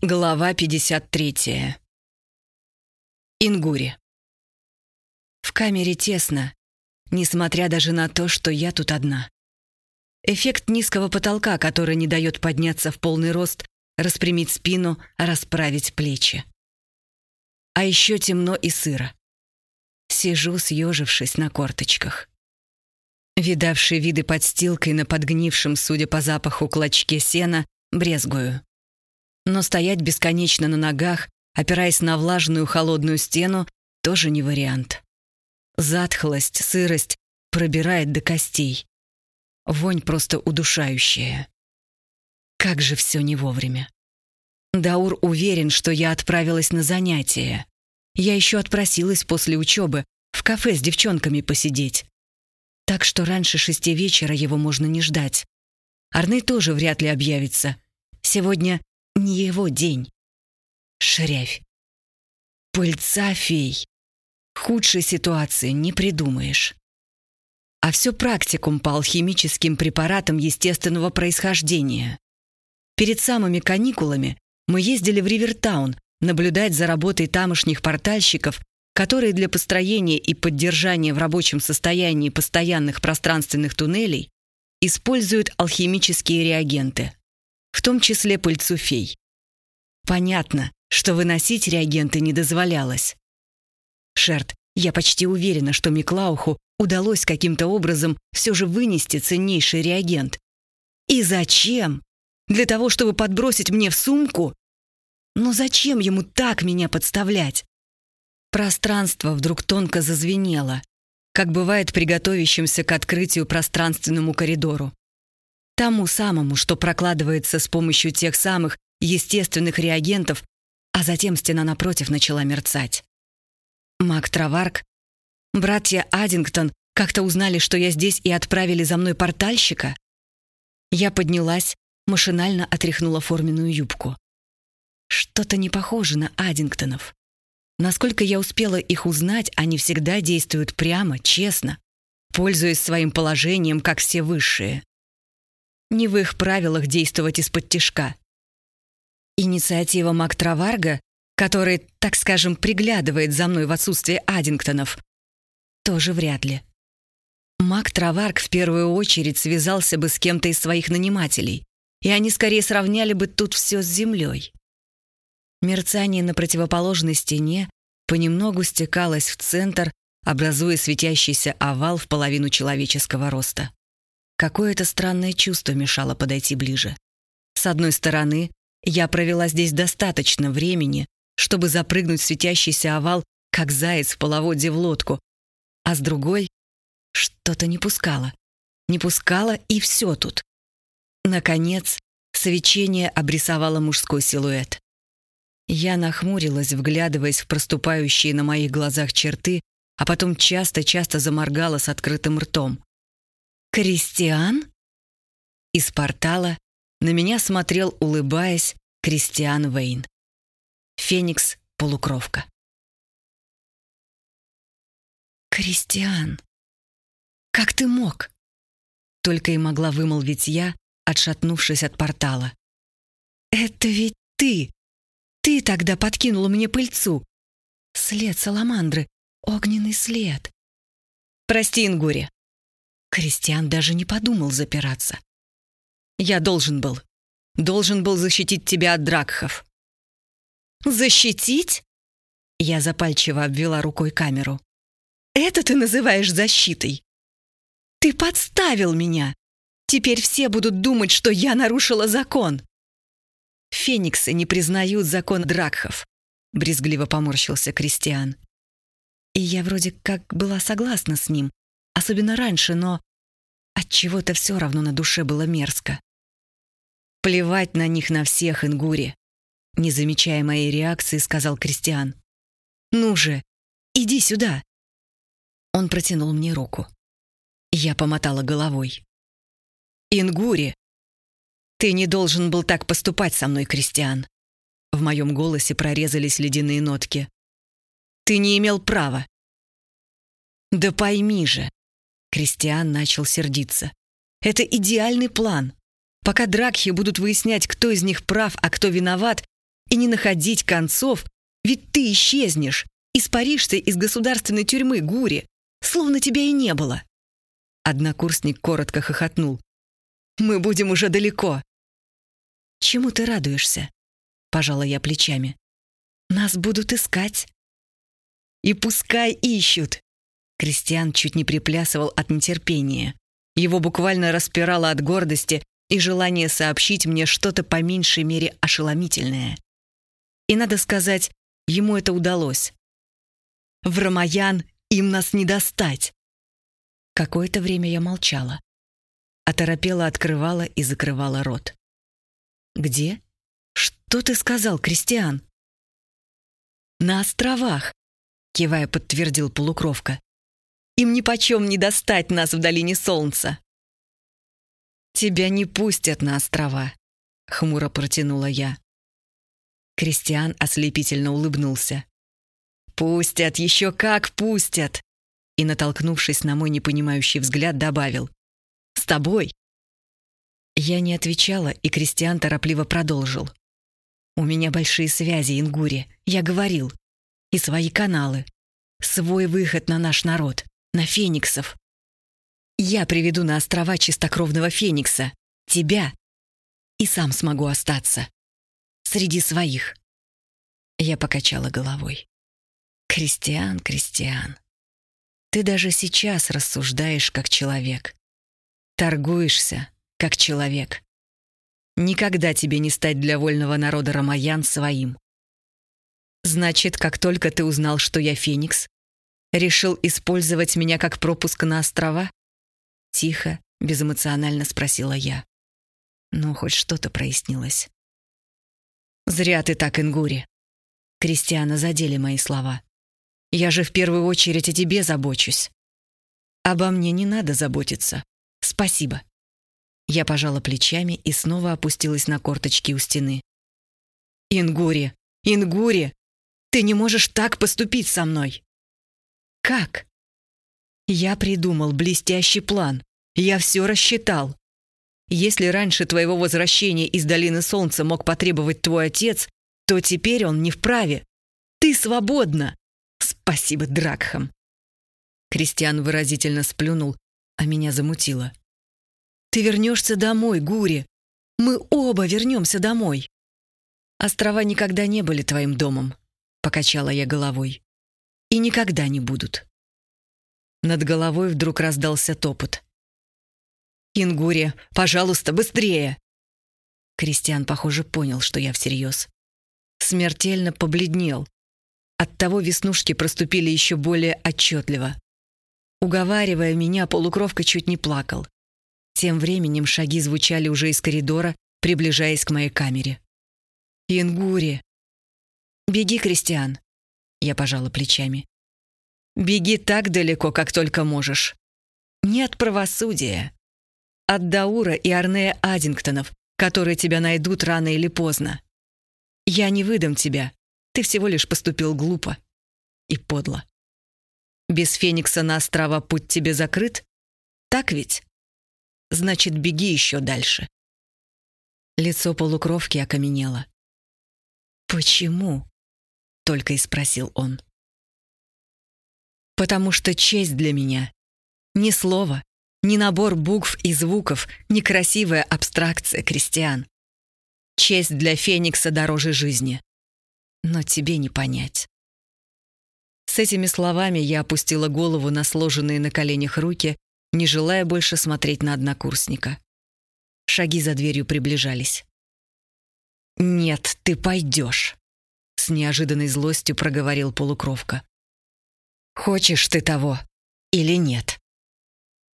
Глава 53. Ингури. В камере тесно, несмотря даже на то, что я тут одна. Эффект низкого потолка, который не дает подняться в полный рост, распрямить спину, расправить плечи. А еще темно и сыро. Сижу, съежившись на корточках. Видавший виды подстилкой на подгнившем, судя по запаху, клочке сена, брезгую но стоять бесконечно на ногах, опираясь на влажную холодную стену, тоже не вариант. Затхлость, сырость пробирает до костей. Вонь просто удушающая. Как же все не вовремя. Даур уверен, что я отправилась на занятия. Я еще отпросилась после учебы в кафе с девчонками посидеть. Так что раньше шести вечера его можно не ждать. Арны тоже вряд ли объявится. Сегодня не его день. Шрявь. Пыльца фей. Худшей ситуации не придумаешь. А все практикум по алхимическим препаратам естественного происхождения. Перед самыми каникулами мы ездили в Ривертаун наблюдать за работой тамошних портальщиков, которые для построения и поддержания в рабочем состоянии постоянных пространственных туннелей используют алхимические реагенты в том числе пыльцу фей. Понятно, что выносить реагенты не дозволялось. Шерт, я почти уверена, что Миклауху удалось каким-то образом все же вынести ценнейший реагент. И зачем? Для того, чтобы подбросить мне в сумку? Но зачем ему так меня подставлять? Пространство вдруг тонко зазвенело, как бывает при готовящемся к открытию пространственному коридору. Тому самому, что прокладывается с помощью тех самых естественных реагентов, а затем стена напротив начала мерцать. Мак Траварк, братья Аддингтон как-то узнали, что я здесь и отправили за мной портальщика. Я поднялась, машинально отряхнула форменную юбку. Что-то не похоже на Аддингтонов. Насколько я успела их узнать, они всегда действуют прямо, честно, пользуясь своим положением, как все высшие. Не в их правилах действовать из-под тишка. Инициатива Мактраварга, который, так скажем, приглядывает за мной в отсутствие Аддингтонов, тоже вряд ли. Мак Траварг в первую очередь связался бы с кем-то из своих нанимателей, и они скорее сравняли бы тут все с землей. Мерцание на противоположной стене понемногу стекалось в центр, образуя светящийся овал в половину человеческого роста. Какое-то странное чувство мешало подойти ближе. С одной стороны, я провела здесь достаточно времени, чтобы запрыгнуть в светящийся овал, как заяц в половодье в лодку, а с другой — что-то не пускало. Не пускало, и все тут. Наконец, свечение обрисовало мужской силуэт. Я нахмурилась, вглядываясь в проступающие на моих глазах черты, а потом часто-часто заморгала с открытым ртом. «Кристиан?» Из портала на меня смотрел, улыбаясь, Кристиан Вейн. Феникс — полукровка. «Кристиан, как ты мог?» Только и могла вымолвить я, отшатнувшись от портала. «Это ведь ты! Ты тогда подкинула мне пыльцу! След саламандры, огненный след!» «Прости, Ингури, Кристиан даже не подумал запираться. «Я должен был. Должен был защитить тебя от дракхов». «Защитить?» Я запальчиво обвела рукой камеру. «Это ты называешь защитой? Ты подставил меня! Теперь все будут думать, что я нарушила закон!» «Фениксы не признают закон дракхов», — брезгливо поморщился Кристиан. И я вроде как была согласна с ним, особенно раньше, но от чего-то все равно на душе было мерзко. Плевать на них на всех, Ингури, не замечая моей реакции, сказал Кристиан. Ну же, иди сюда. Он протянул мне руку. Я помотала головой. Ингури, ты не должен был так поступать со мной, Кристиан. В моем голосе прорезались ледяные нотки. Ты не имел права. Да пойми же, Кристиан начал сердиться. «Это идеальный план. Пока Дракхи будут выяснять, кто из них прав, а кто виноват, и не находить концов, ведь ты исчезнешь, испаришься из государственной тюрьмы Гури, словно тебя и не было. Однокурсник коротко хохотнул. «Мы будем уже далеко». «Чему ты радуешься?» Пожала я плечами. «Нас будут искать». «И пускай ищут!» Кристиан чуть не приплясывал от нетерпения. Его буквально распирало от гордости и желания сообщить мне что-то по меньшей мере ошеломительное. И, надо сказать, ему это удалось. В Рамаян им нас не достать. Какое-то время я молчала. Оторопела открывала и закрывала рот. «Где? Что ты сказал, Кристиан?» «На островах», — кивая подтвердил полукровка. «Им нипочем не достать нас в долине солнца». «Тебя не пустят на острова», — хмуро протянула я. Кристиан ослепительно улыбнулся. «Пустят, еще как пустят!» И, натолкнувшись на мой непонимающий взгляд, добавил. «С тобой!» Я не отвечала, и Кристиан торопливо продолжил. «У меня большие связи, Ингури, я говорил. И свои каналы. Свой выход на наш народ, на фениксов. Я приведу на острова чистокровного феникса, тебя, и сам смогу остаться. Среди своих». Я покачала головой. «Кристиан, Кристиан, ты даже сейчас рассуждаешь как человек. Торгуешься как человек. Никогда тебе не стать для вольного народа Рамаян своим. Значит, как только ты узнал, что я Феникс, решил использовать меня как пропуск на острова? Тихо, безэмоционально спросила я. Ну, хоть что-то прояснилось. Зря ты так, Ингури. Кристиана задели мои слова. Я же в первую очередь о тебе забочусь. Обо мне не надо заботиться. Спасибо. Я пожала плечами и снова опустилась на корточки у стены. «Ингури! Ингури! Ты не можешь так поступить со мной!» «Как?» «Я придумал блестящий план. Я все рассчитал. Если раньше твоего возвращения из Долины Солнца мог потребовать твой отец, то теперь он не вправе. Ты свободна!» «Спасибо, Дракхам!» Кристиан выразительно сплюнул, а меня замутило. Ты вернешься домой, Гури. Мы оба вернемся домой. Острова никогда не были твоим домом, покачала я головой. И никогда не будут. Над головой вдруг раздался топот. «Ингури, пожалуйста, быстрее!» Кристиан, похоже, понял, что я всерьез. Смертельно побледнел. Оттого веснушки проступили еще более отчетливо. Уговаривая меня, полукровка чуть не плакал. Тем временем шаги звучали уже из коридора, приближаясь к моей камере. «Ингури!» «Беги, Кристиан!» Я пожала плечами. «Беги так далеко, как только можешь. Не от правосудия. От Даура и Арнея Аддингтонов, которые тебя найдут рано или поздно. Я не выдам тебя. Ты всего лишь поступил глупо и подло. Без Феникса на острова путь тебе закрыт? Так ведь?» значит, беги еще дальше. Лицо полукровки окаменело. «Почему?» — только и спросил он. «Потому что честь для меня. Ни слова, ни набор букв и звуков, ни красивая абстракция крестьян. Честь для Феникса дороже жизни. Но тебе не понять». С этими словами я опустила голову на сложенные на коленях руки не желая больше смотреть на однокурсника. Шаги за дверью приближались. «Нет, ты пойдешь», — с неожиданной злостью проговорил полукровка. «Хочешь ты того или нет?»